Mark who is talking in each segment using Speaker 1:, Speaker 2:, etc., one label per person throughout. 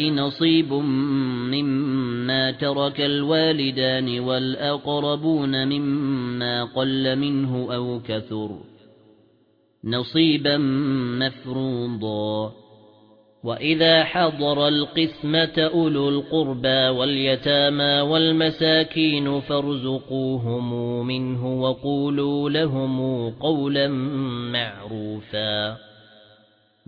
Speaker 1: نصيب مما ترك الوالدان والأقربون مما قل منه أو كثر نصيبا مفروضا وَإِذَا حَضَرَ الْقِسْمَةَ أُولُو الْقُرْبَى وَالْيَتَامَى وَالْمَسَاكِينُ فَارْزُقُوهُم مِنْهُ وَقُولُوا لَهُمْ قَوْلًا مَّعْرُوفًا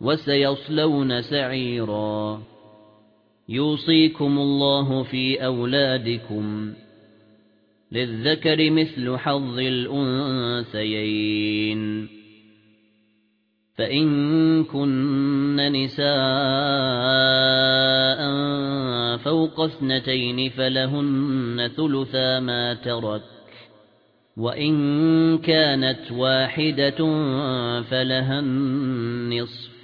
Speaker 1: وسيصلون سعيرا. يوصيكم الله في أولادكم للذكر مثل حظ الأنثيين. فإن كن نساء فوق اثنتين فلهن ثلثا ما ترك وإن كانت واحدة فلها النصف.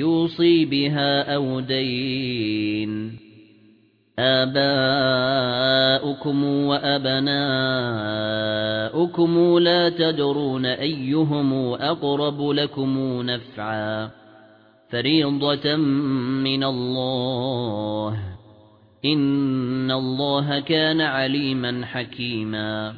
Speaker 1: يوصي بها أو دين. آباؤكم وأبناؤكم لا تدرون أيهم أقرب لكم نفعا. فريضة من الله. إن الله كان عليما حكيما.